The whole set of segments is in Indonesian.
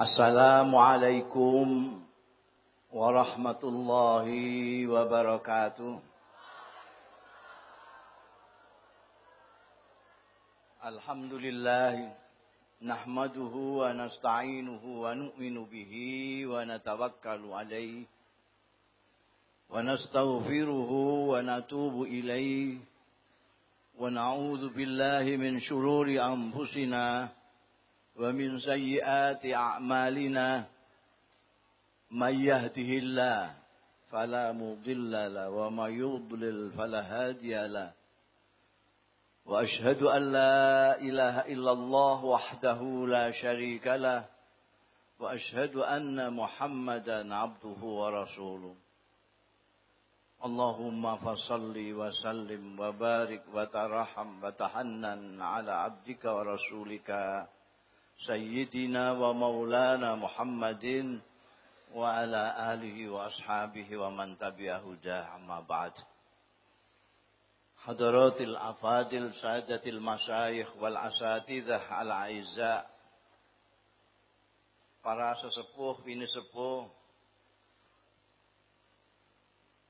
السلام عليكم ورحمة الله وبركاته الحمد لله نحمده ونستعينه ونؤمن به ونتوكل عليه ونستغفره ونتوب إليه ونعوذ بالله من شرور أنفسنا ومن سيئات أعمالنا من يهده الله فلا مضل له وما يضلل فلا هادي له وأشهد أن لا إله إلا الله وحده لا شريك له وأشهد أن محمدا عبده ورسوله. اللهم فصل وسلم وبارك وترحم وتحنن على عبدك ورسولك. سيدنا ومولانا محمد وعلى آله وأصحابه ومن تبع هداه أما بعد حضرات الأفاضل سادة المشايخ والأساتذة الأعزاء para sesepuh, bini sepuh,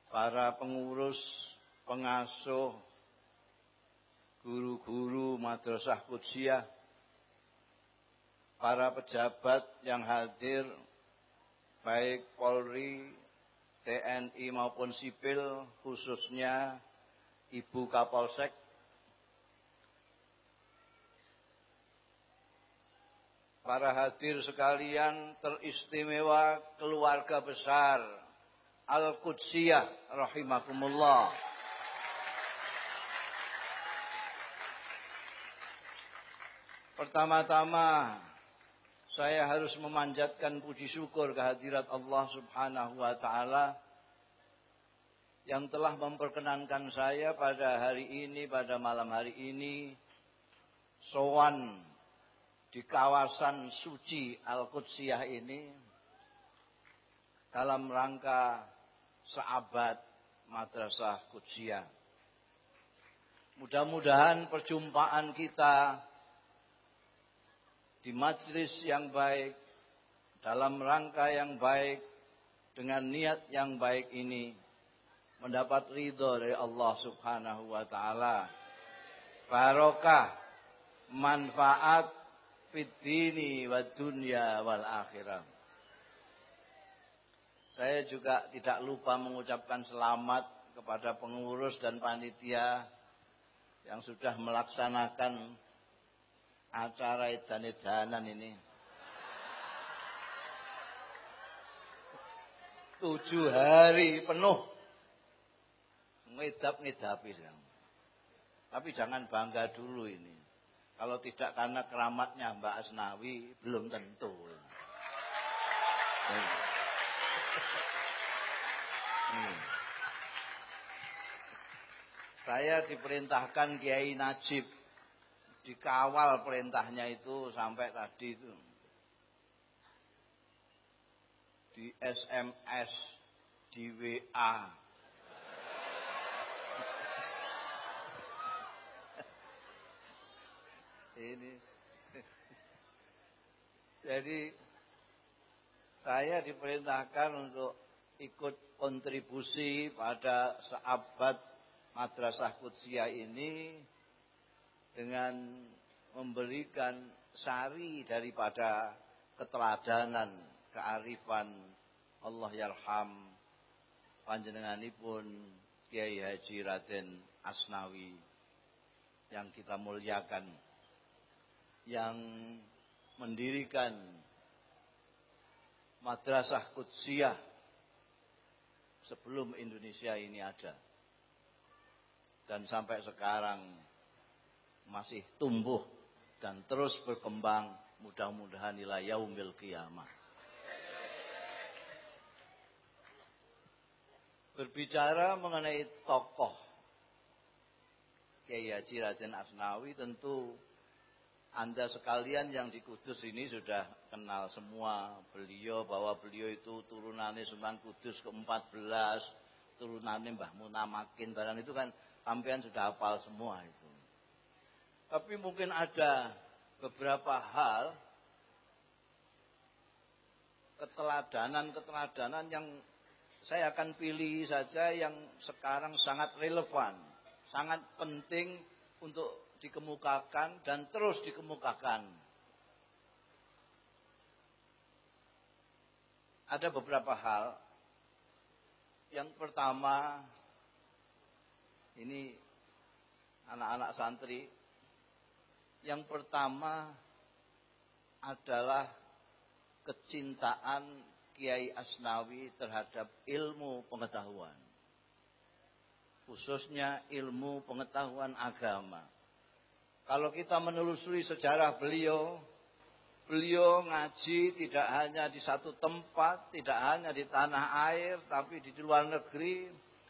para pengurus, pengasuh, guru-guru madrasah kudsiyah, para pejabat yang hadir baik Polri, TNI maupun sipil khususnya Ibu Kapolsek Para hadir sekalian teristimewa keluarga besar Al-Qudsiyah rahimakumullah. Pertama-tama saya harus memanjatkan puji syukur kehadirat Allah Subhanahu wa taala yang telah memperkenankan saya pada hari ini pada malam hari ini sowan di kawasan suci Al-Qudsiyah ini dalam rangka seabad Madrasah Qudsiyah. Mudah-mudahan perjumpaan kita di majlis yang baik, dalam rangka yang baik, dengan niat yang baik ini, mendapat ridho dari Allah subhanahu wa ta'ala. Barokah, manfaat, fitini wa dunya wal akhirah. Saya juga tidak lupa mengucapkan selamat kepada pengurus dan panitia yang sudah melaksanakan acara edan-edanan ini. Tujuh hari penuh. Ngedap-ngedapi Tapi jangan bangga dulu ini. Kalau tidak karena keramatnya Mbak Asnawi, belum tentu. Hmm. Saya diperintahkan Kiai Najib dikawal perintahnya itu sampai tadi itu. Di SMS di WA ini. Jadi saya diperintahkan untuk ikut kontribusi pada seabad madrasah Kudsiyah ini dengan memberikan sari daripada keteladanan, kearifan Allah yarham panjenenganipun Kiai Haji Raden Asnawi yang kita muliakan yang mendirikan Madrasah Kudsiyah sebelum Indonesia ini ada. Dan sampai sekarang masih tumbuh dan terus berkembang mudah-mudahan nilai yaumil qiyamah. Berbicara mengenai tokoh Kiai Haji Raden Asnawi tentu anda sekalian yang di Kudus ini sudah kenal semua beliau bahwa beliau itu turunannya Sunan Kudus ke-14, turunannya Mbah Munamakin barang itu kan sampean sudah hafal semua itu. Tapi mungkin ada beberapa hal keteladanan-keteladanan yang saya akan pilih saja yang sekarang sangat relevan, sangat penting untuk dikemukakan dan terus dikemukakan. Ada beberapa hal. Yang pertama, ini anak-anak santri. Yang pertama adalah kecintaan Kiai Asnawi terhadap ilmu pengetahuan. Khususnya ilmu pengetahuan agama. Kalau kita menelusuri sejarah beliau, beliau ngaji tidak hanya di satu tempat, tidak hanya di tanah air, tapi di luar negeri.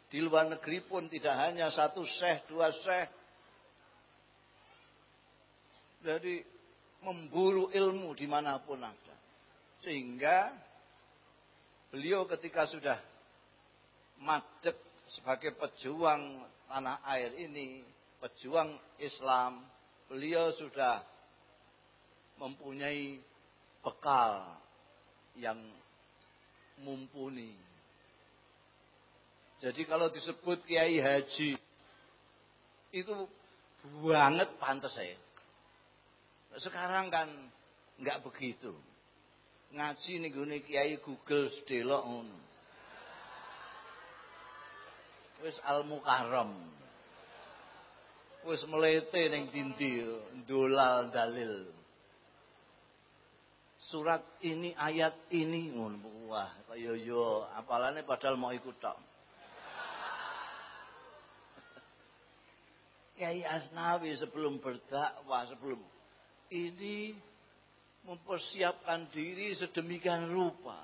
Di luar negeri pun tidak hanya satu syekh, dua syekh. Jadi memburu ilmu di mana pun ada. Sehingga Beliau ketika sudah madep sebagai pejuang tanah air ini, pejuang Islam, beliau sudah mempunyai bekal yang mumpuni. Jadi kalau disebut Kiai Haji itu banget pantas saya. Sekarang kan nggak begitu ngaji nih gue kiai Google sedelok ngono. Wis al mukarram. Wis melete ning dindi dolal dalil. Surat ini ayat ini ngono. Wah, kaya yo apalane padahal mau ikut tok. Kiai Asnawi sebelum berdakwah, sebelum ini mempersiapkan diri sedemikian rupa.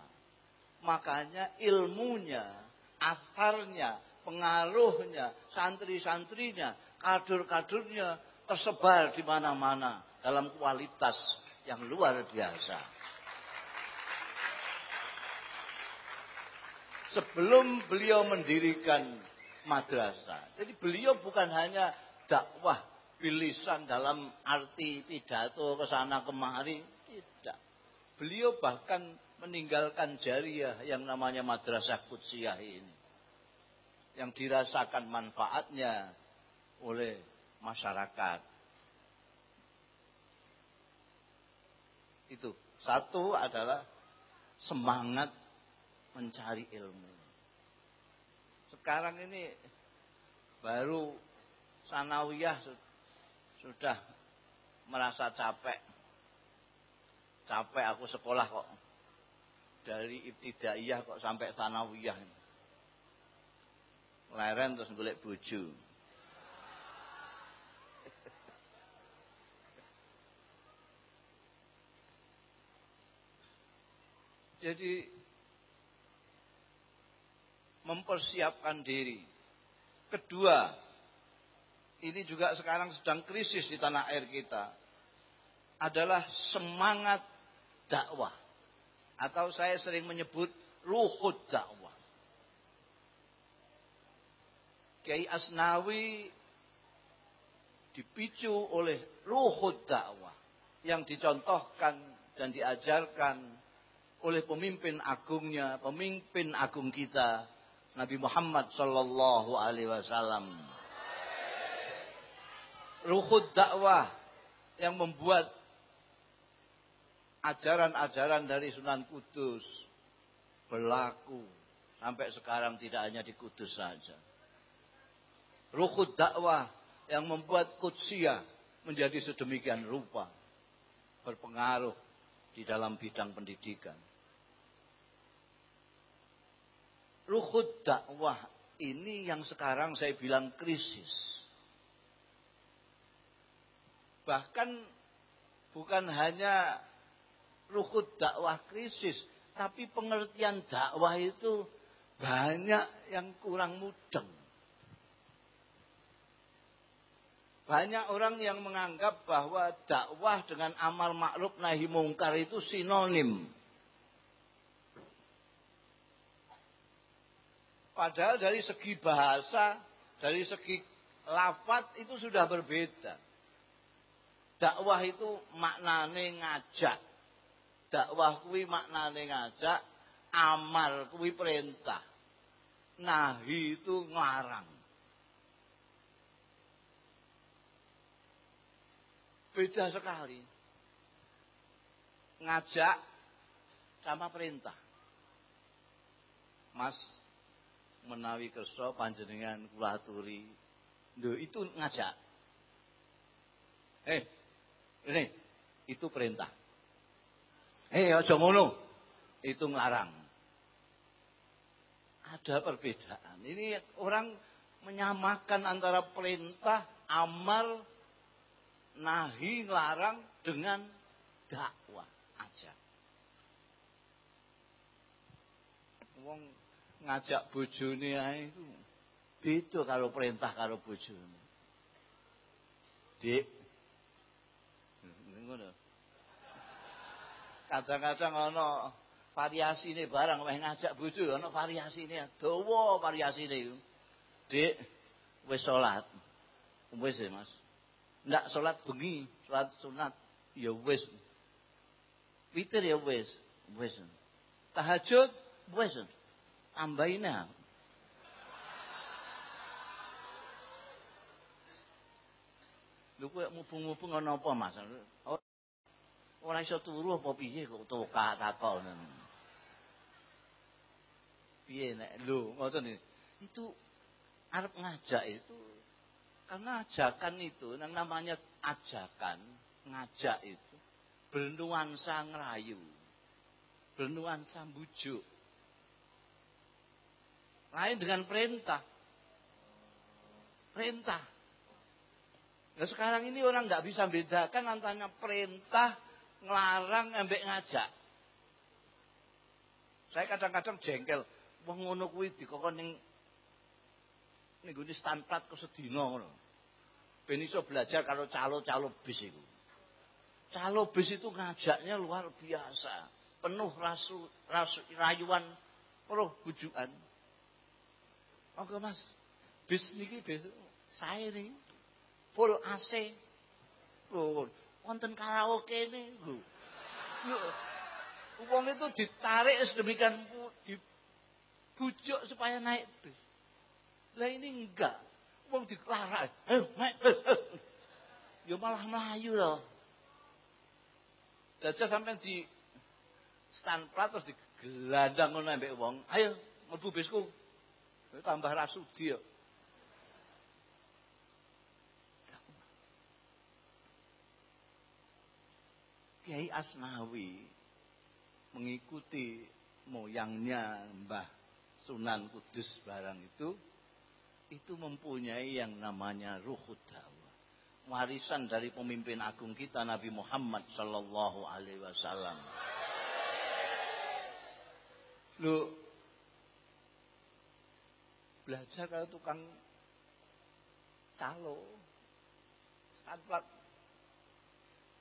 Makanya ilmunya, asarnya, pengaruhnya, santri-santrinya, kadur-kadurnya tersebar di mana-mana dalam kualitas yang luar biasa. Sebelum beliau mendirikan madrasah. Jadi beliau bukan hanya dakwah bilisan dalam arti pidato ke sana kemari, Beliau bahkan meninggalkan jariah yang namanya madrasah kutsiyah ini. Yang dirasakan manfaatnya oleh masyarakat. Itu. Satu adalah semangat mencari ilmu. Sekarang ini baru sanawiyah sudah merasa capek Capek aku sekolah kok. Dari ibtidaiyah kok sampai sanawiyah. Leren terus golek bojo. Jadi mempersiapkan diri. Kedua, ini juga sekarang sedang krisis di tanah air kita. Adalah semangat dakwah. Atau saya sering menyebut ruhud dakwah. Kiai Asnawi dipicu oleh ruhud dakwah yang dicontohkan dan diajarkan oleh pemimpin agungnya, pemimpin agung kita, Nabi Muhammad Sallallahu Alaihi Wasallam. Ruhud dakwah yang membuat ajaran-ajaran dari Sunan Kudus berlaku sampai sekarang tidak hanya di Kudus saja. Ruhud dakwah yang membuat Kudsiah menjadi sedemikian rupa berpengaruh di dalam bidang pendidikan. Ruhud dakwah ini yang sekarang saya bilang krisis. Bahkan bukan hanya ruhut dakwah krisis. Tapi pengertian dakwah itu banyak yang kurang mudeng. Banyak orang yang menganggap bahwa dakwah dengan amal makruf nahi mungkar itu sinonim. Padahal dari segi bahasa, dari segi lafat itu sudah berbeda. Dakwah itu maknane ngajak, dakwah kuwi maknane ngajak, amal kuwi perintah. Nahi itu ngarang. Beda sekali. Ngajak sama perintah. Mas menawi kersa panjenengan kula aturi. itu ngajak. Eh, ini itu perintah. Eh, aja ngono. Itu ngelarang. Ada perbedaan. Ini orang menyamakan antara perintah, amal, nahi, ngelarang dengan dakwah aja. Wong ngajak bojone ae iku beda karo perintah karo bojone. Dik. Ngono. Kadang-kadang ana variasine barang meh ngajak bojo ana variasine dawa variasine iku. Dik wis salat. Wis ya, Mas. Ndak salat bengi, salat sunat ya wis. Witir ya wis, wis. Tahajud wis. Tambahin Lho kowe mubung-mubung ana apa Mas? Oh, ora iso turu apa piye kok toka takon. Piye nek lho ngoten itu arep ngajak itu karena ajakan itu yang namanya ajakan ngajak itu bernuansa ngerayu bernuansa bujuk lain dengan perintah. Perintah. Nah sekarang ini orang nggak bisa bedakan antara perintah, ngelarang, embek ngajak. Saya kadang-kadang jengkel, wong ngono kuwi dikokon ning ning gone standplat kok sedina ngono. Ben iso belajar kalau calo-calo bis itu. Calo bis itu ngajaknya luar biasa, penuh rasu, rasu rayuan, penuh bujukan. Monggo Mas. Bis niki bis saya nih full AC. Lho, wonten karaoke ini lho. Uang itu ditarik sedemikian dibujuk supaya naik bis. Lah ini enggak. Uang dilarang. Ayo naik. Ya malah melayu loh. Jajah sampai di stand plat terus digelandang ngono ambek wong. Ayo mlebu bisku. Tambah rasudi ya. Kiai Asnawi mengikuti moyangnya Mbah Sunan Kudus barang itu itu mempunyai yang namanya ruhud dakwah. Warisan dari pemimpin agung kita Nabi Muhammad sallallahu alaihi wasallam. Lu belajar kalau tukang calo standplat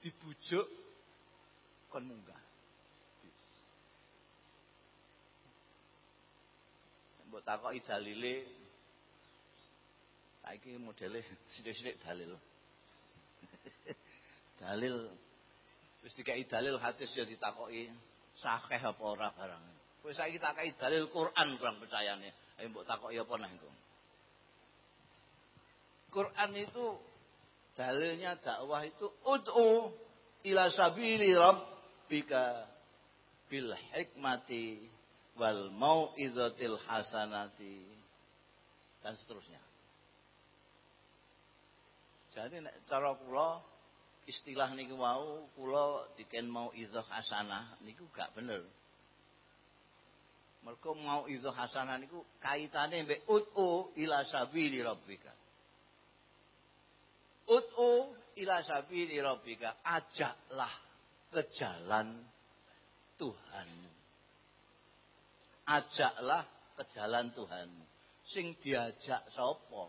dibujuk kon munggah. Mbok takoki dalile saiki modele sithik-sithik dalil. Dalil wis dikai dalil hadis ya ditakoki sahih apa ora barang. Kowe saiki takoki dalil Quran kurang percayane. Ayo mbok takoki apa nah iku. Quran itu dalilnya dakwah itu ud'u ila sabili rabbika bil hikmati wal mau'izatil hasanati dan seterusnya. Jadi cara kula istilah niku mau kula diken mau idzah hasanah niku gak bener. Mereka mau itu hasanah niku kaitane mbek ud'u ila sabili rabbika. Ud'u ila sabili rabbika, ajaklah ke jalan Tuhanmu. Ajaklah ke jalan Tuhanmu. Sing diajak sapa?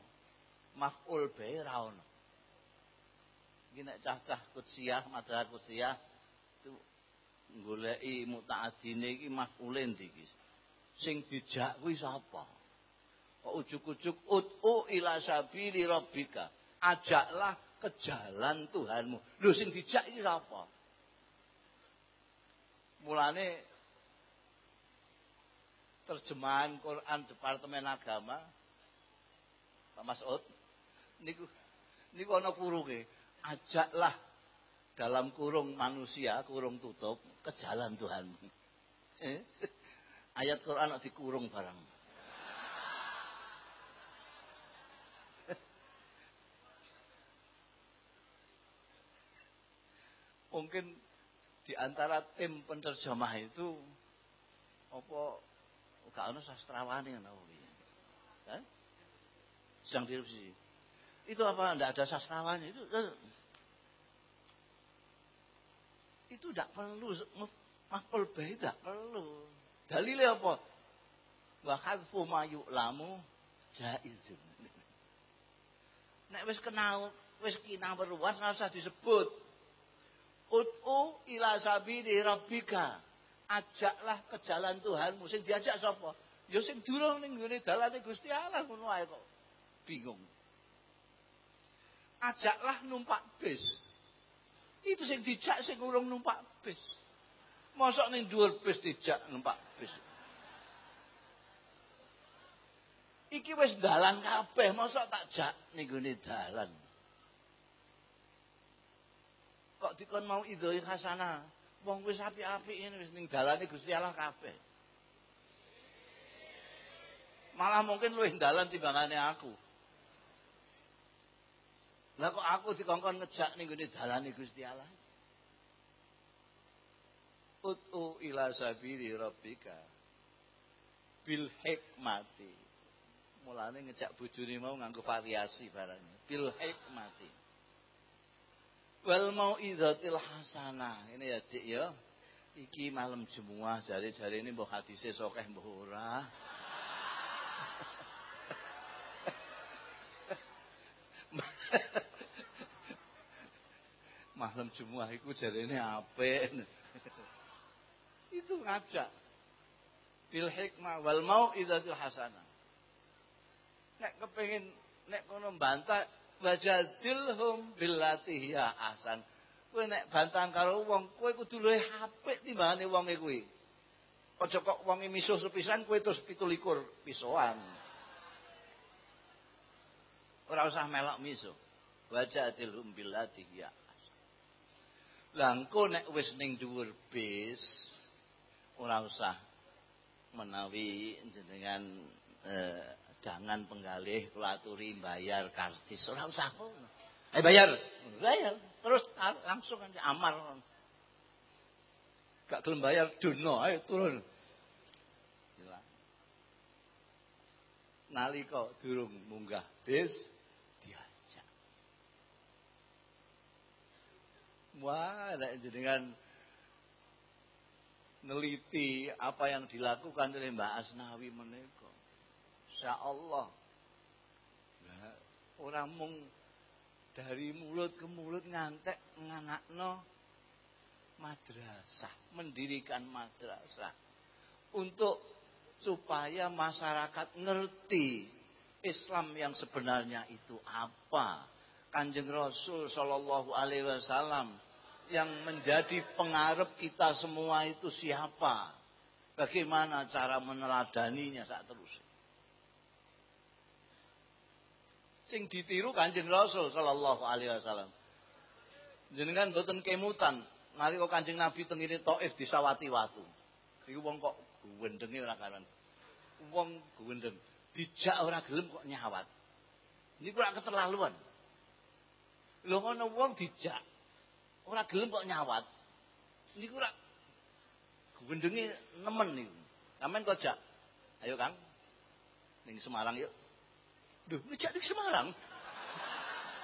Maf'ul bae ra cah-cah kutsiah, madrasah kutsiah itu goleki mutaadine iki maf'ule ndi iki? sing dijak kuwi sapa? Kok ujuk-ujuk ut'u ila sabili rabbika. Ajaklah ke jalan Tuhanmu. Lho sing dijak iki sapa? Mulane terjemahan Quran Departemen Agama Pak Masud niku niku ana kurunge. Ajaklah dalam kurung manusia kurung tutup ke jalan Tuhan. Eh? ayat Quran dikurung barang. Mungkin di antara tim penerjemah itu apa gak ono sastrawan yang tahu kan? Sedang direvisi. Itu apa? Tidak ada sastrawan itu. Itu tidak perlu. Makul bayi tidak perlu. Dalilnya apa? Wa hadfu ma yu'lamu jaizun. Nek wis kenal, wis kina berluas ora usah disebut. Ud'u ila sabili rabbika. Ajaklah ke jalan Tuhanmu. Sing diajak sapa? Ya sing durung ning ngene dalane Gusti Allah ngono ae kok. Bingung. Ajaklah numpak bis. Itu sing dijak sing urung numpak bis. Mosok ning dhuwur bis dijak numpak bis. Iki wis dalan kabeh, mosok tak jak ning dalan. Kok dikon mau idhoi khasana. Wong wis apik-apik ini wis ning dalane Gusti Allah kabeh. Malah mungkin luwih dalan timbangane aku. Lah kok aku dikongkon ngejak ning gone dalane Gusti Allah. Ut'u ila sabili rabbika bil hikmati. Mulane ngejak bojone mau nganggo variasi barangnya. Bil hikmati wal mau'izatil hasanah. Ini ya Dik ya. Iki malam Jumat jari-jari ini mbok hadise sokeh mbok ora. malam Jumat iku jarene apik. Itu ngajak. Bil hikmah wal mau'izatil hasanah. Nek kepengin nek kono bantah wajadilhum billati ya asan. Kowe nek bantahan karo wong, kowe kudu luwih apik timbangane wonge kuwi. Aja kok wonge misuh sepisan kowe terus 17 pisoan. Ora usah melok misuh. Wajadilhum billati ya asan. Lah engko nek wis ning dhuwur bis usah menawi jenengan eh, jangan penggalih pelaturi bayar karcis. Ora usah eh bayar. Bayar. Terus langsung amal gak gelem bayar dono ayo turun. Nalika durung munggah bis diajak. Wah nek jenengan neliti apa yang dilakukan oleh Mbak Asnawi menika Masya Allah. Nah, orang mung dari mulut ke mulut ngantek nganakno madrasah, mendirikan madrasah untuk supaya masyarakat ngerti Islam yang sebenarnya itu apa. Kanjeng Rasul Shallallahu Alaihi Wasallam yang menjadi pengarep kita semua itu siapa? Bagaimana cara meneladaninya saat terus? Sing ditiru Kanjeng Rasul sallallahu alaihi wasallam. Jenengan boten kemutan nalika Kanjeng Nabi teng ngene Thaif disawati watu. Iku wong kok guwendenge ora karuan. Wong guwendeng dijak ora gelem kok nyawat. Niku ora keterlaluan. Lho ngono wong dijak ora gelem kok nyawat. Niku ora guwendenge nemen niku. Sampeyan kok jak. Ayo Kang. Ning Semarang yuk. Duh, ngejak di Semarang.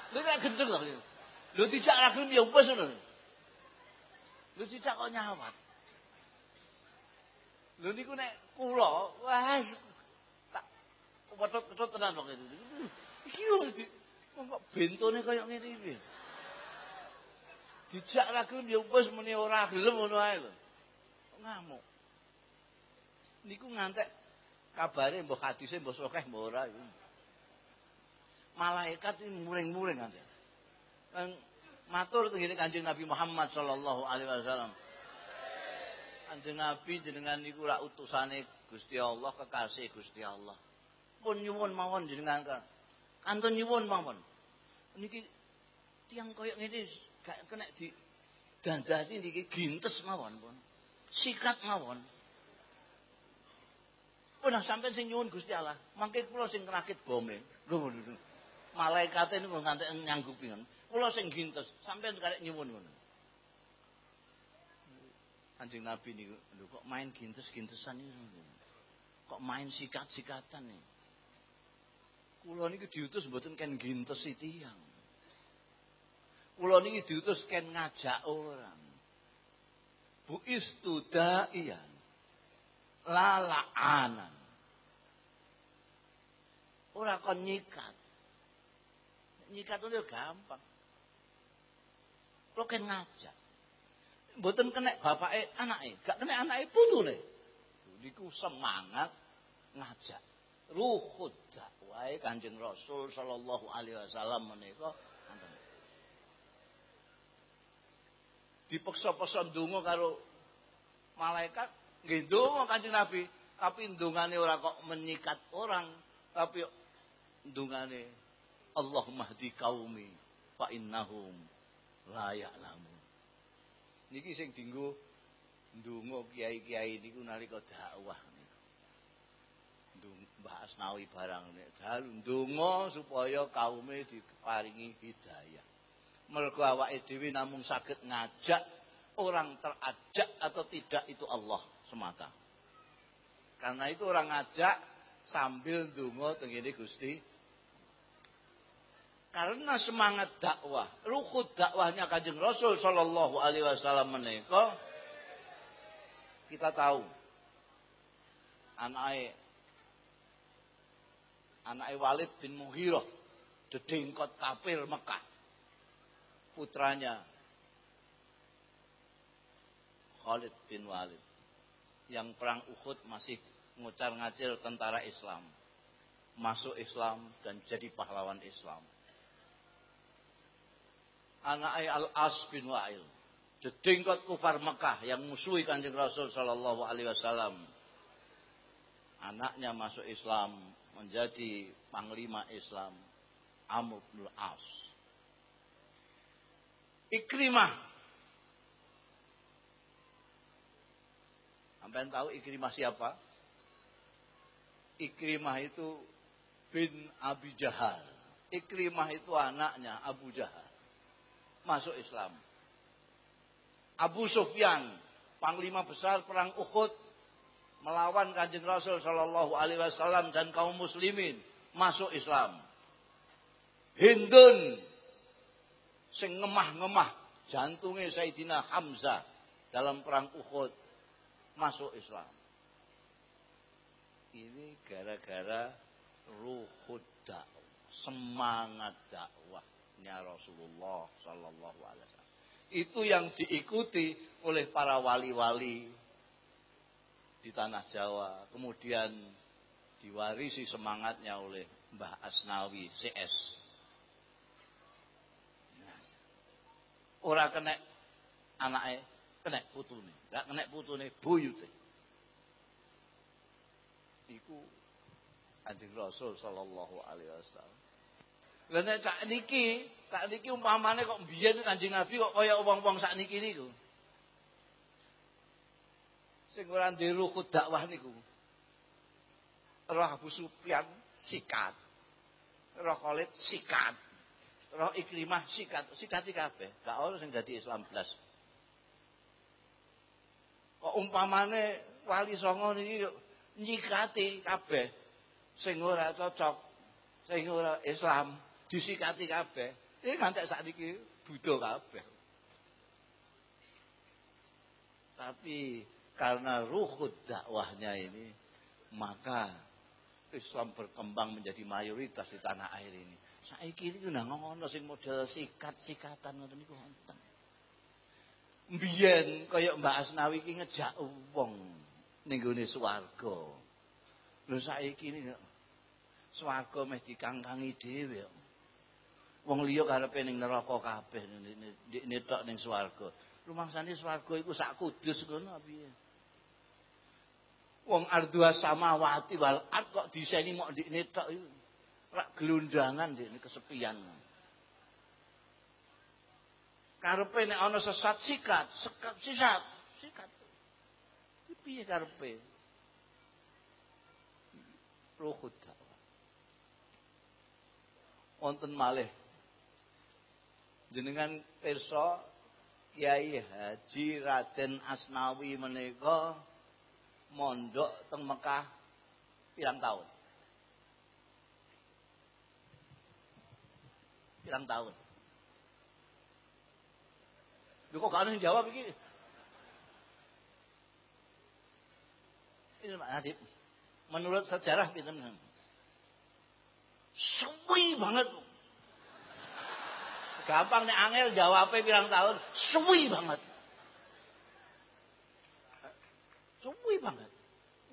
Lha nek gendeng lho. Lho dijak ra gelem ya wis ngono. Lho dijak kok nyawat. Lho niku nek kula wah tak wetot-wetot tenan kok itu. Iki yo kok bentone kaya ngene iki. Dijak ra gelem ya wis muni ora gelem ngono ae lho. Ngamuk. Niku ngantek kabare mbah hadise mbah sokeh mbah ora iku malaikat ini muring-muring aja. Dan matur tengene Kanjeng Nabi Muhammad sallallahu alaihi wasallam. Kanjeng Nabi jenengan niku rak utusane Gusti Allah, kekasih Gusti Allah. Pun nyuwun mawon jenengan kantun nyuwun mawon. Niki tiang koyok ngene gak kena di dandani niki gintes mawon pun. Sikat mawon. Pun sampai sing nyuwun Gusti Allah, mangke kula sing rakit bome. Lho lho. Malaikat niku ngantek nyanggupi ngono. Kula sing gintes, sampean karek nyuwun ngono. Anjing Nabi niku lho kok main gintes-gintesan niku. Kok main sikat-sikatan nih. Kula niku diutus mboten ken gintesi tiyang. Kula niki diutus ken ngajak orang. Bu istudaian. Lalaanan. Ora kon nyikat. Nyikat itu gampang. Kula ken ngajak. Mboten kena bapake anake, gak kena anake putune. Niku semangat ngajak. Ruhud dakwah Kanjeng Rasul sallallahu alaihi wasallam menika dipeksa-peksa ndonga karo malaikat nggih Kanjeng Nabi tapi ndongane ora kok menyikat orang tapi ndongane Allahumma hdi qaumi fa innahum la ya'lamun Niki sing dinggo ndonga kiai-kiai niku nalika dakwah niku. Mbah Asnawi barang dalu ndonga supaya kaume diparingi hidayah. Mergo awake dhewe namung saged ngajak orang terajak atau tidak itu Allah semata. Karena itu orang ngajak sambil ndonga tengene Gusti karena semangat dakwah, ruhut dakwahnya Kanjeng Rasul Shallallahu alaihi wasallam menika kita tahu. Anake anake Walid bin Mughirah dedengkot kafir Mekah. Putranya Khalid bin Walid. Yang perang Uhud masih ngucar ngacir tentara Islam. Masuk Islam dan jadi pahlawan Islam anak Al-As bin Wa'il. Dedengkot kufar Mekah yang musuhi kanjeng Rasul Sallallahu Alaihi Wasallam. Anaknya masuk Islam menjadi panglima Islam Amr bin As. Ikrimah. Sampai tahu Ikrimah siapa? Ikrimah itu bin Abi Jahal. Ikrimah itu anaknya Abu Jahal masuk Islam. Abu Sufyan, panglima besar perang Uhud, melawan kanjeng Rasul Shallallahu Alaihi Wasallam dan kaum muslimin masuk Islam. Hindun, sing ngemah-ngemah jantungnya Sayyidina Hamzah dalam perang Uhud masuk Islam. Ini gara-gara ruhud dakwah, semangat dakwah nya Rasulullah Sallallahu Alaihi Wasallam. Itu yang diikuti oleh para wali-wali di tanah Jawa. Kemudian diwarisi semangatnya oleh Mbah Asnawi CS. Ora kena anaknya, kena putune. Gak kena putune buyute. Iku Anjing Rasul sallallahu alaihi wasallam. Lah nek sak niki, sak niki umpamane kok biyen Kanjeng Nabi kok kaya wong-wong sak niki niku. Sing ora ndiru dakwah niku. Roh Abu Sufyan sikat. Roh Khalid sikat. Roh Ikrimah sikat, sikati kabeh. Gak ono sing dadi Islam blas. Kok umpamane wali songo niki nyikati kabeh sing ora cocok, sing ora Islam disikati kabeh. Iki ngantek sakniki Buddha kabeh. Tapi karena ruhud dakwahnya ini, maka Islam berkembang menjadi mayoritas di tanah air ini. Saiki ini udah ngono sing model sikat-sikatan ngoten niku wonten. Mbiyen kaya Mbak Asnawi iki ngejak wong ning gone swarga. Lho saiki ini swarga meh dikangkangi dhewe. Wong liya karepe? Wong ardua kok. Rak gelundangan kesepian. Karepe sesat sikat, sekat sikat, malih jenengan pirsa Kiai Haji Raden Asnawi menika mondok teng Mekah pirang tahun? Pirang tahun? Lho kok jawab iki? Ini Pak Nadib. Menurut sejarah pinten? Suwi banget. Gampang nih angel jawabnya bilang tahun. Suwi banget. Suwi banget.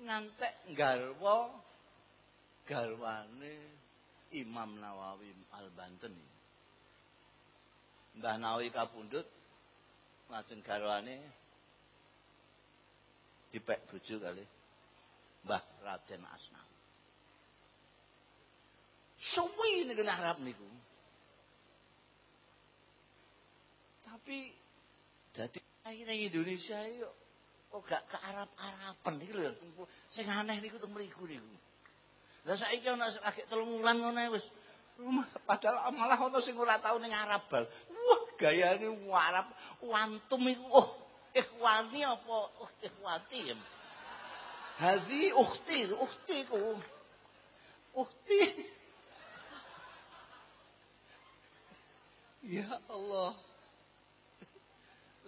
Ngantek garwa garwane Imam Nawawi Al-Banten. Mbah Nawawi kapundut lajeng garwane dipek bojo kali Mbah Raden Asnawi. Suwi niku Arab niku. Tapi dadi ning Indonesia yo kok gak ke Arab-Araban iki lho. Sing aneh niku teng mriku niku. Lah saiki ana lagi telung wulan ngono wis rumah padahal malah ana sing ora tau ning Arab bal. Wah, gayane Arab wantum iku oh ikhwani apa oh ikhwati. Hadi ukhti, ukhtiku. Ukhti. Ya Allah.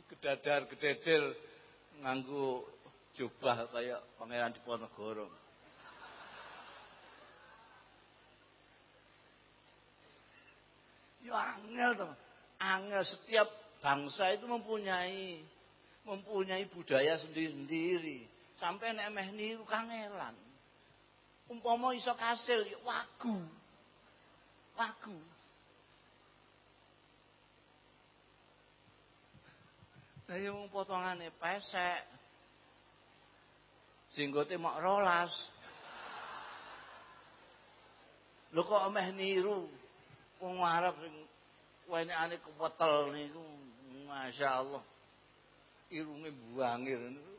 Gedadar, gededel nganggo jubah kayak pangeran Diponegoro. Ya angel toh. Angel setiap bangsa itu mempunyai mempunyai budaya sendiri-sendiri. Sampai nek meh niru kangelan. Umpama iso kasil ya wagu. Wagu. Lah ya wong potongane pesek. Jenggote mok rolas. Lho kok ameh niru wong Arab sing wenekane kewetel niku masyaallah. Irunge buangir niku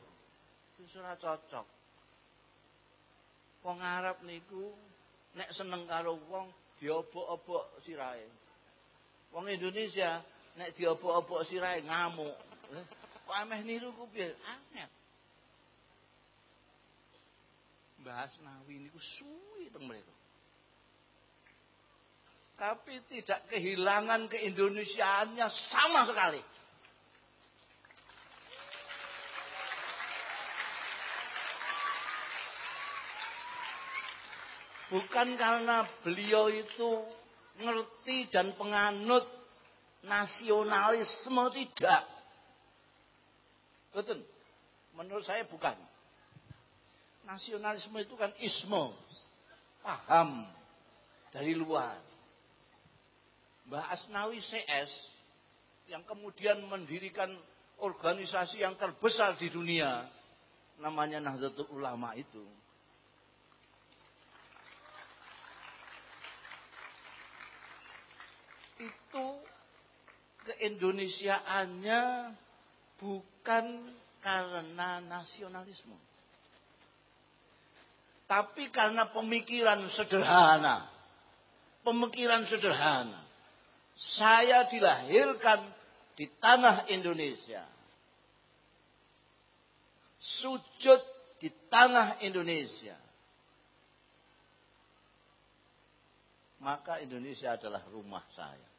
wis ora cocok. Wong Arab niku nek seneng karo wong diobok-obok sirahe. Wong Indonesia nek diobok-obok sirahe ngamuk. Kok ameh niru ku piye? Angel. Mbah Asnawi niku suwi teng mriku. Tapi tidak kehilangan keindonesiaannya sama sekali. Bukan karena beliau itu ngerti dan penganut nasionalisme tidak. Betul. Menurut saya bukan. Nasionalisme itu kan isme. Paham. Dari luar. Mbah Asnawi CS. Yang kemudian mendirikan organisasi yang terbesar di dunia. Namanya Nahdlatul Ulama itu. Itu keindonesiaannya bukan karena nasionalisme. Tapi karena pemikiran sederhana. Pemikiran sederhana. Saya dilahirkan di tanah Indonesia. Sujud di tanah Indonesia. Maka Indonesia adalah rumah saya.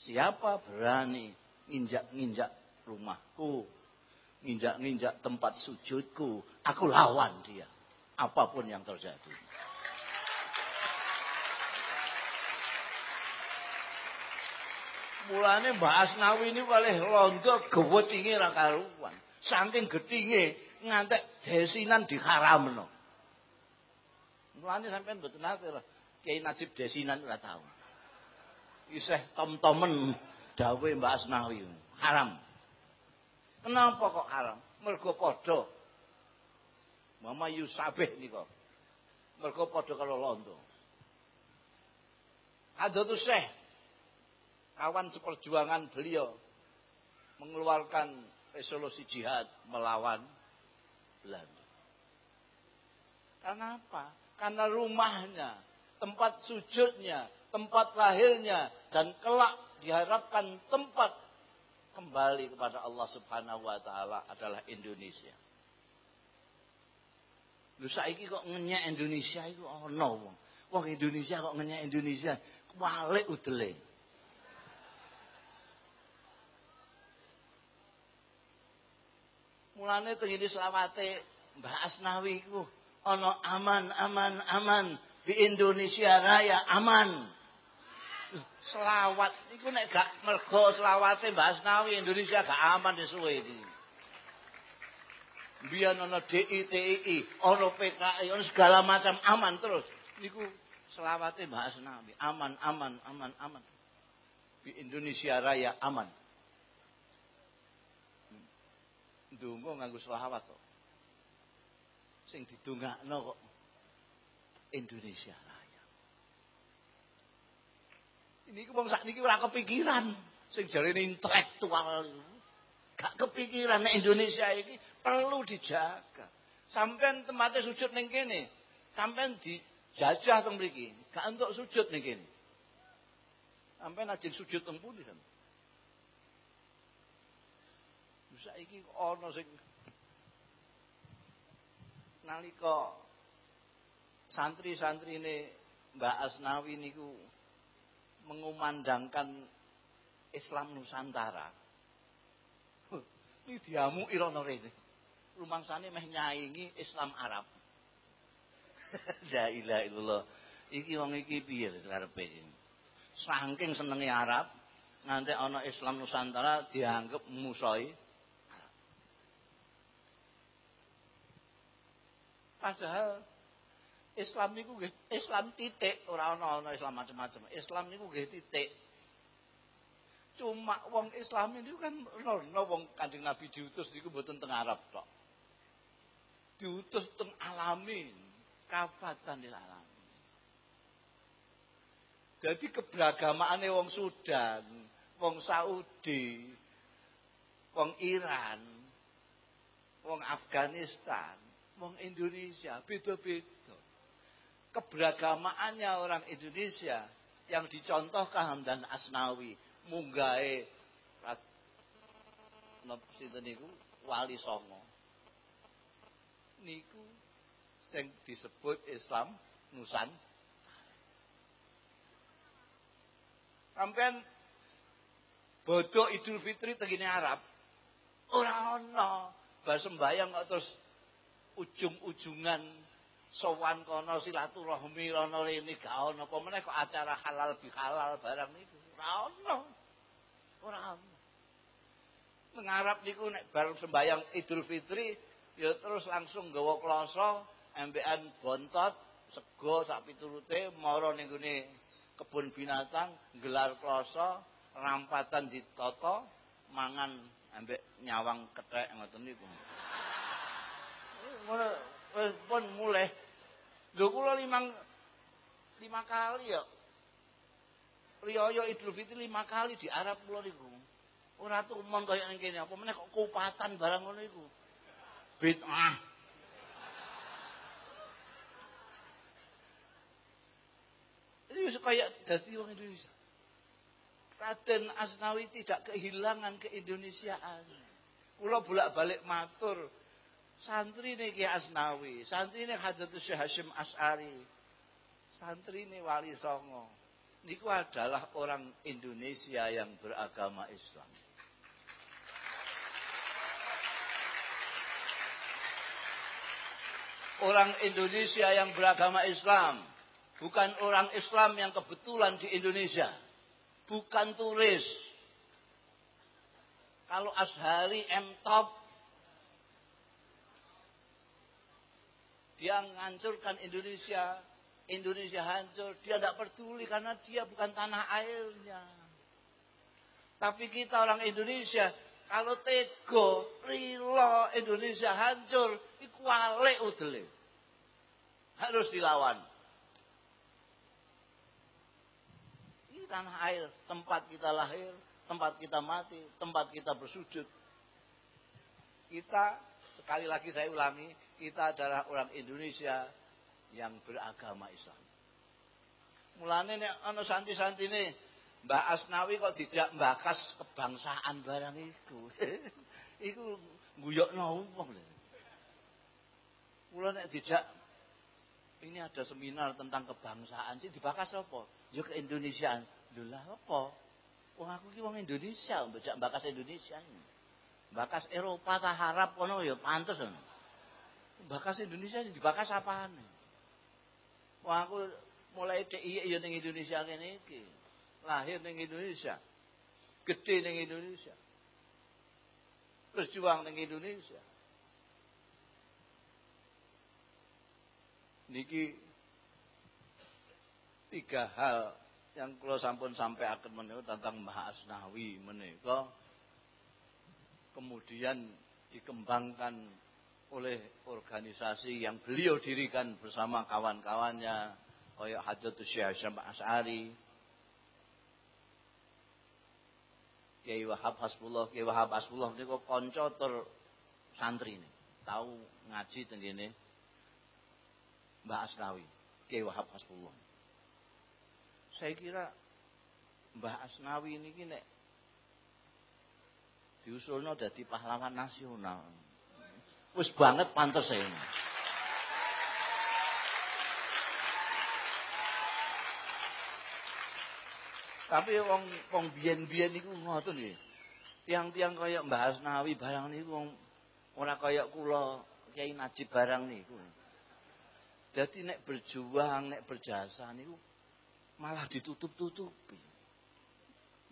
Siapa berani nginjak-nginjak rumahku, nginjak-nginjak tempat sujudku, aku lawan dia. Apa pun yang terjadi. Mulane Mbak Asnawi ini oleh londo gewetinge ra karuan. Saking getinge ngantek desinan diharamno. Mulane sampean mboten nate Kiai Najib desinan ora tau. Isih tom-tomen dawe Mbak Asnawi. Haram. Kenapa kok haram? Mergo padha Mama Yusabeh nika. Mergo padha karo londo. Hadratus Syekh kawan seperjuangan beliau mengeluarkan resolusi jihad melawan Belanda. Karena apa? Karena rumahnya, tempat sujudnya, tempat lahirnya, dan kelak diharapkan tempat kembali kepada Allah Subhanahu wa taala adalah Indonesia. Lu saiki kok ngenyek Indonesia iku ana wong. Wong Indonesia kok ngenyek Indonesia, walik udele. Mulane tengene selawate Mbah Asnawi iku ana aman aman aman di Indonesia Raya aman. Selawat iku nek gak mergo selawate Mbah Asnawi Indonesia gak aman disuwe iki. Biar ana DITI, ana PKI, ana segala macam aman terus. Niku selawate Mbah Asnawi aman aman aman aman. Di Indonesia Raya aman. Ndonga nganggo selawat kok. Sing didongakno kok Indonesia Raya. Ini wong sak niki ora kepikiran sing jarene intelektual. Gak kepikiran nek Indonesia iki perlu dijaga. Sampean tempatnya sujud ning kene, sampean dijajah teng mriki, gak entuk sujud ning kene. Sampean ajeng sujud teng pundi sampean? Saiki ana sing nalika santri-santrine Mbak Asnawi niku mengumandangkan Islam Nusantara. Ini diamu irono rene. Rumangsane meh nyaingi Islam Arab. La ilaha illallah. Iki wong iki piye karepe iki? Saking senenge Arab, nganti ana Islam Nusantara dianggap musuhi Padahal Islam niku nggih Islam titik, ora ana ana Islam macam-macam. Islam niku nggih titik. Cuma wong Islam ini kan ono wong Kanjeng Nabi diutus niku mboten teng Arab tok. Diutus teng alamin, kafatan lil alamin. Jadi keberagamaane wong Sudan, wong Saudi, wong Iran, wong Afghanistan, wong Indonesia beda-beda. Keberagamaannya orang Indonesia yang dicontohkan dan Asnawi munggahe sinten niku wali songo. Niku sing disebut Islam Nusan. Sampean bodoh Idul Fitri tegine Arab. Ora ana bar sembayang terus ujung-ujungan sowan kono silaturahmi rono rene gak ono. Apa meneh kok acara halal bihalal barang niku? Ora ono. Ora ono. Mengarap niku nek bar sembayang Idul Fitri ya terus langsung gawa kloso embekan bontot sego sak piturute mara ning kebun binatang gelar kloso rampatan ditata mangan ambek nyawang kethek ngoten niku. Ngono wis pun mulai. Lho kula limang lima kali ya. Riyaya Idul Fitri lima kali di Arab kula niku. Ora tumon kaya ning kene apa meneh kok kupatan barang ngono iku. Bid'ah. Ini wis kaya dadi Indonesia. Raden Asnawi tidak kehilangan keindonesiaan. Kula bolak-balik matur Santri ini Ki Asnawi, santri ini Hadratus Syekh Hashim As'ari, santri ini Wali Songo. Niku adalah orang Indonesia yang beragama Islam. Orang Indonesia yang beragama Islam. Bukan orang Islam yang kebetulan di Indonesia. Bukan turis. Kalau Ashari M. Dia menghancurkan Indonesia. Indonesia hancur. Dia tidak peduli karena dia bukan tanah airnya. Tapi kita orang Indonesia, kalau tego, rilo, Indonesia hancur, itu wale udele. Harus dilawan. Ini tanah air, tempat kita lahir, tempat kita mati, tempat kita bersujud. Kita, sekali lagi saya ulangi, kita adalah orang Indonesia yang beragama Islam. Mulane nek ana santi-santi ini, Mbak Asnawi kok dijak mbakas kebangsaan barang iku. iku guyokno wong lho. Kula nek dijak ini ada seminar tentang kebangsaan sih dibakas apa? Ya ke Indonesiaan. Lho lah apa? Wong aku ki wong Indonesia, mbajak bakas Indonesia ini. Bakas Eropa ta Arab kono ya pantes. Bakas Indonesia dibakas apaan? Wong aku mulai DI ya ning Indonesia kene iki. Lahir ning Indonesia. Gede ning Indonesia. Berjuang ning Indonesia. Niki tiga hal yang kalau sampun sampai akan menika tentang Mbah Asnawi menika kemudian dikembangkan oleh organisasi yang beliau dirikan bersama kawan-kawannya kayak Hadratus Syekh Hasyim As'ari Kiai Wahab Hasbullah. Kiai Wahab Hasbullah niku kanca tur santri ini. Tahu ngaji tengene Mbah Asnawi Kiai Wahab Hasbullah. Saya kira Mbah Asnawi ini kini diusulnya jadi pahlawan nasional. Wis banget pantas saya. Tapi wong wong biyen-biyen niku ngoten nggih. Tiang-tiang kaya Mbah Asnawi barang niku wong ora kaya kula Kiai Najib barang niku. Jadi nek berjuang, nek berjasa niku malah ditutup-tutupi.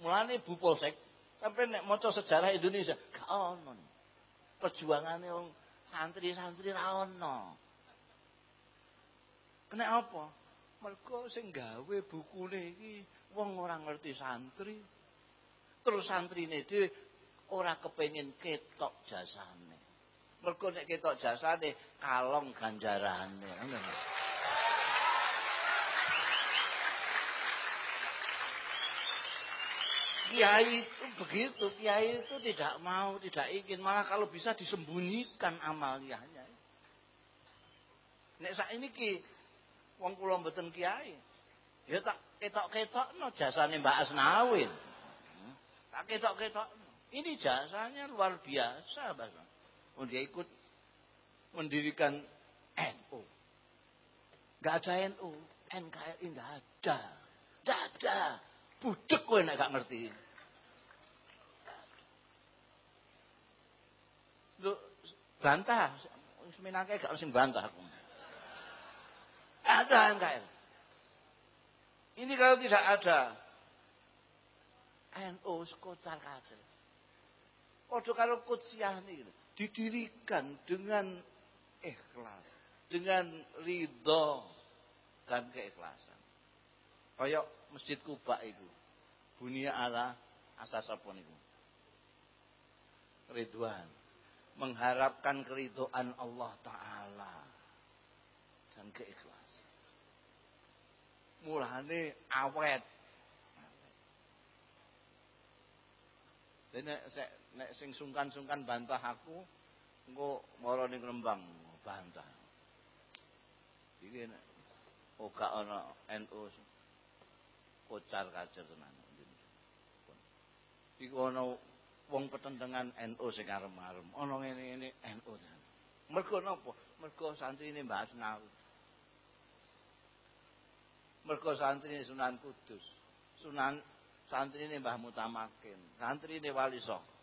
Mulane Bu Polsek sampai nek maca sejarah Indonesia gak ono. Perjuangane wong santri-santri ra ono. Kena apa? Mergo sing gawe bukune wong ngerti santri. Terus santrine dhewe ora kepengin ketok jasane. Mergo nek ketok jasane kalong ganjarane. Kiai itu begitu, kiai itu tidak mau, tidak ingin, malah kalau bisa disembunyikan amaliyahnya. Nek ini ki, wong kula mboten kiai. Ya tak ketok-ketok no jasane Mbak Asnawin. Tak ketok-ketok. Ini jasanya luar biasa, Bang. Oh, dia ikut mendirikan NU. Gak ada NU, NKRI gak ada. Gak ada. Budek kowe nek gak ngerti. Lu bantah, seminake gak sing bantah aku. Ada NKR. Ini kalau tidak ada NU sekocar kacir. Waduh kalau kutsiah ini didirikan dengan ikhlas, dengan ridho dan keikhlasan. Kayak Masjid Kuba itu. Bunia ala asasapun itu. Ridwan. Mengharapkan keridoan Allah Ta'ala. Dan keikhlasan. Mulane awet. Dan nek, sing sungkan-sungkan bantah aku, engko mara ning Rembang bantah. Iki nek ora ana NU kocar kacir tenan. Iku ana wong petendengan NU sing arem-arem. Ana ngene-ngene NU. Mergo napa? Mergo santrine Mbah Asnawi. Mergo santrine Sunan Kudus. Sunan santrine Mbah Mutamakin. Santrine Wali Songo.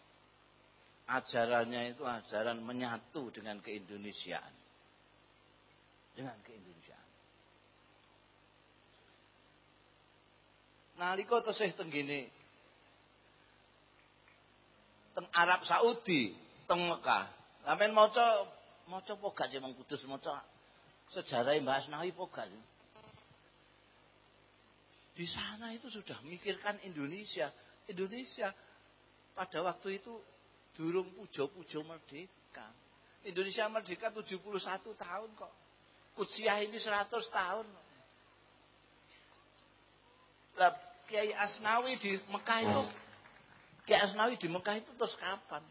Ajarannya itu ajaran menyatu dengan keindonesiaan. Dengan keindonesiaan. Nalika tesih teng gene teng Arab Saudi, teng Mekah. Sampeyan maca maca apa gak Jemang Kudus maca sejarah Mbah Asnawi apa Di sana itu sudah mikirkan Indonesia. Indonesia pada waktu itu durung pujo-pujo merdeka. Indonesia merdeka 71 tahun kok. Kuciah ini 100 tahun. Lah Kiai Asnawi di Mekah itu Kiai Asnawi di Mekah itu terus kapan?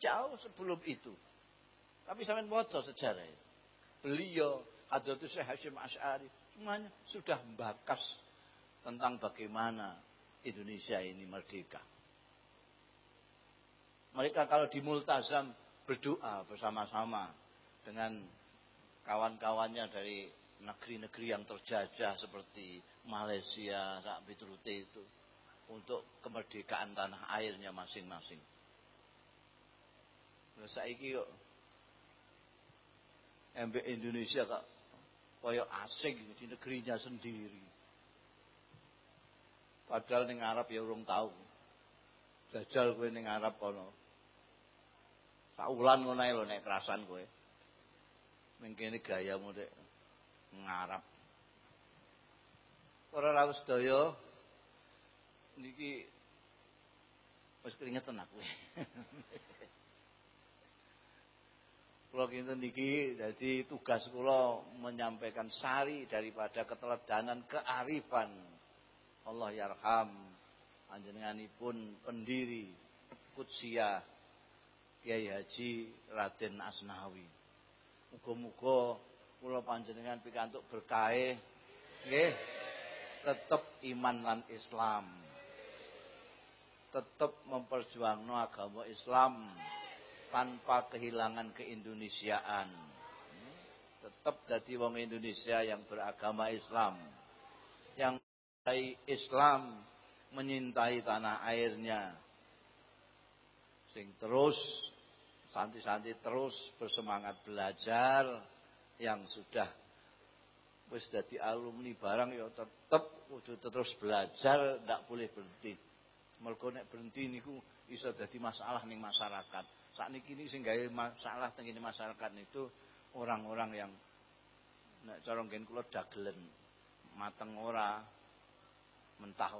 Jauh sebelum itu. Tapi sampai foto sejarah itu. Beliau, Hadratus Syekh Hashim Ash'ari, semuanya sudah membakas tentang bagaimana Indonesia ini merdeka. Mereka kalau di Multazam berdoa bersama-sama dengan kawan-kawannya dari negeri-negeri yang terjajah seperti Malaysia, sak piturute itu untuk kemerdekaan tanah airnya masing-masing. Nah, saiki kok MB Indonesia kok koyok asing di negerinya sendiri. Padahal ning Arab ya urung tahu. Jajal kowe ning Arab kono. Saulan ngono ae lho nek kerasan kowe. Ning kene gayamu nek ngarap. Para rawuh sedaya niki wis keringetan aku. Kula kinten niki jadi tugas kula menyampaikan sari daripada keteladanan kearifan Allah yarham panjenenganipun pendiri Kutsia Kiai Haji Raden Asnawi. Muga-muga kula panjenengan pikantuk berkah nggih tetap iman lan Islam. Tetap memperjuangkan agama Islam tanpa kehilangan keindonesiaan. Tetap jadi wong Indonesia yang beragama Islam yang mencintai Islam menyintai tanah airnya. Sing terus santi-santi terus bersemangat belajar yang sudah wis alumni barang ya terus belajar boleh berhenti. Berhenti masalah masyarakat. Ini masalah masyarakat itu orang-orang yang mateng ora mentah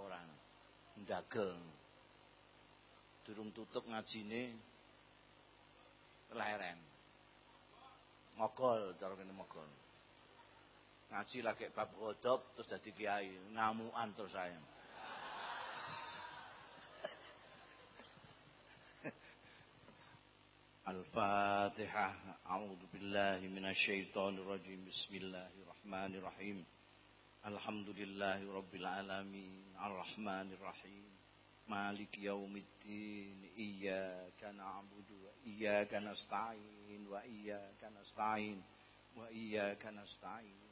mogol cara kene mogol ngaji lagi bab godop terus jadi kiai. Ngamuan terus saya. Al-Fatihah. A'udhu Billahi Minasyaitonir Rajim Bismillahirrahmanirrahim. Alhamdulillahi Rabbil Alamin. Ar-Rahmanir Rahim Malik Yaumiddin. Iyaka Na'budu Wa Iyaka Nasta'in Wa Iyaka Nasta'in Wa Iyaka Nasta'in.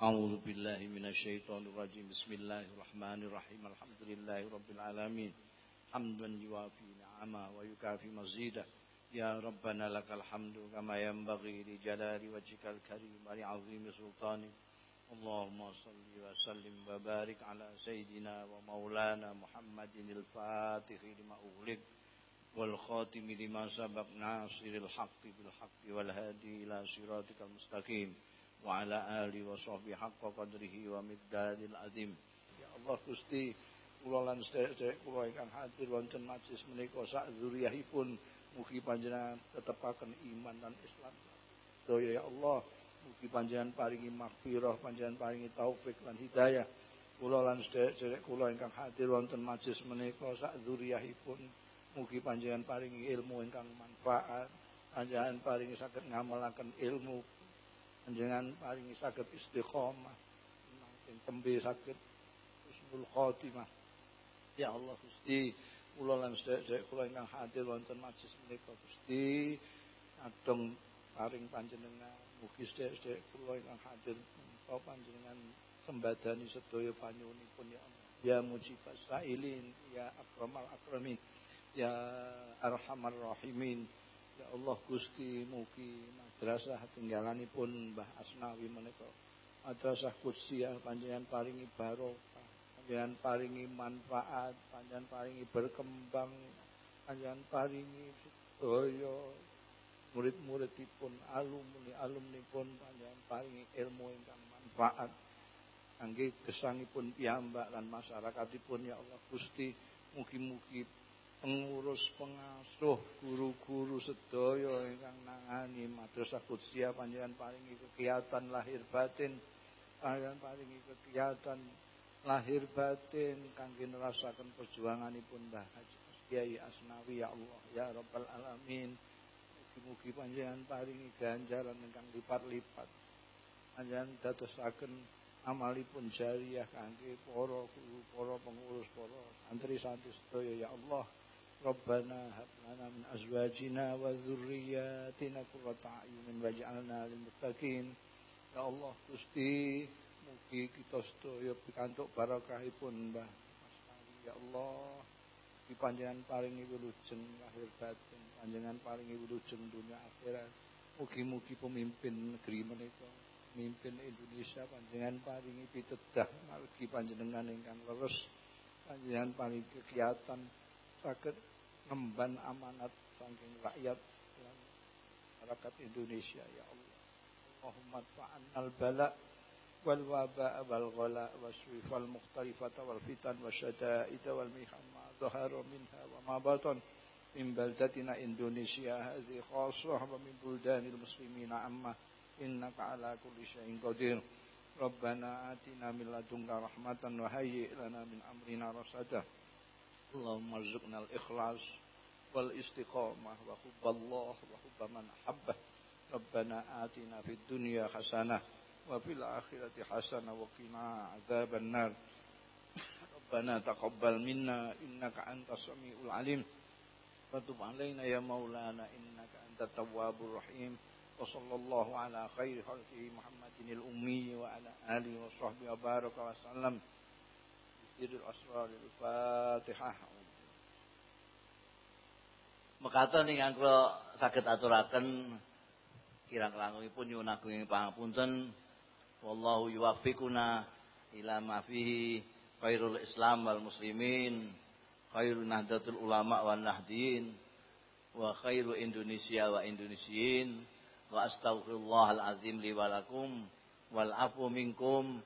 أعوذ بالله من الشيطان الرجيم. بسم الله الرحمن الرحيم. الحمد لله رب العالمين. حمدا يوافي نعمه ويكافي مزيدا يا ربنا لك الحمد كما ينبغي لجلال وجهك الكريم ولعظيم سلطانك. اللهم صل وسلم وبارك على سيدنا ومولانا محمد الفاتح لما أغلق والخاتم لما سبق. ناصر الحق بالحق والهادي إلى صراطك المستقيم. Wa sahbihi haqqa qadrihi wa miqdaril azim. Ya Allah Gusti kula lan sedherek kula ingkang hadir wonten majlis menika sak zuriyahipun mugi panjenengan tetepaken iman dan Islam. Doya ya Allah mugi panjenengan paringi maghfirah panjenengan paringi taufik lan hidayah. Kula lan sedherek kula ingkang hadir wonten majlis menika sak zuriyahipun mugi panjenengan paringi ilmu ingkang manfaat panjenengan paringi saged ngamalaken ilmu panjenengan paling saged istiqomah. Nanging tembe saged. Husnul khotimah. Ya Allah Gusti. Kula lan sedherek kula ingkang hadir wonten majlis menika Gusti. Adong paring panjenengan mugi sedherek kula ingkang hadir menika panjenengan sembadani sedaya panyuwunipun ya Allah. Ya mujibas sailin ya akramal akramin ya arhamar rahimin Ya Allah Gusti mugi madrasah tinggalanipun Mbah Asnawi menika. Madrasah kudsiyah panjenengan paringi barokah panjenengan paringi manfaat panjenengan paringi berkembang panjenengan paringi sedaya. Murid-muridipun alumni alumni pun panjenengan paringi ilmu ingkang manfaat. Kangge gesangipun piyambak lan masyarakatipun ya Allah Gusti mugi-mugi pengurus pengasuh guru-guru sedaya ingkang nangani. Madrasah Qudsiah panjenengan paringi kegiatan lahir batin. Panjenengan paringi kegiatan lahir batin kangge nerasaken perjuanganipun Mbah Haji Kiai Asnawi. Ya Allah ya rabbal alamin. Mugi-mugi panjenengan paringi ganjaran ingkang lipat-lipat. Panjenengan dadosaken amalipun jariah kangge para guru para pengurus para santri santri sedaya. Ya Allah ربنا هب لنا من أزواجنا وذرياتنا قرة أعين واجعلنا للمتقين Ya Allah Gusti mugi kita sedaya pikantuk barakahipun Mbah Mas Ya Allah di panjenengan paringi wilujeng lahir batin panjenengan paringi wilujeng dunia akhirat mugi-mugi pemimpin negeri menika pemimpin Indonesia panjenengan paringi pitedah margi panjenengan ingkang leres panjenengan paringi kegiatan saged ngemban amanat saking rakyat dan masyarakat Indonesia ya Allah. Allahumma fa'annal bala wal waba wal ghala waswif wal mukhtalifata wal fitan wasyada'id wal mihan ma dhahara minha wa ma batan min baldatina Indonesia hadhi khasah wa min buldanil muslimina amma innaka ala kulli syai'in qadir ربنا آتنا من لدنك رحمة وهيئ لنا من أمرنا رشدا اللهم ارزقنا الإخلاص والاستقامة وحب الله وحب من أحبه ربنا آتنا في الدنيا حسنة وفي الآخرة حسنة وقنا عذاب النار. ربنا تقبل منا إنك أنت السميع العليم. وتب علينا يا مولانا إنك أنت التواب الرحيم. وصلى الله على خير خلقه محمد الأمي وعلى آله وصحبه وبارك وسلم. بسر الأسرار الفاتحة Mekaten ingkang kula saged aturaken kirang langkungipun nyuwun agung pangapunten wallahu yuwaffiquna ila ma fihi khairul islam wal muslimin khairun nahdlatul ulama wan nahdin wa khairu Indonesia wa Indonesiin wa astaghfirullahal azim li wa lakum wal afu minkum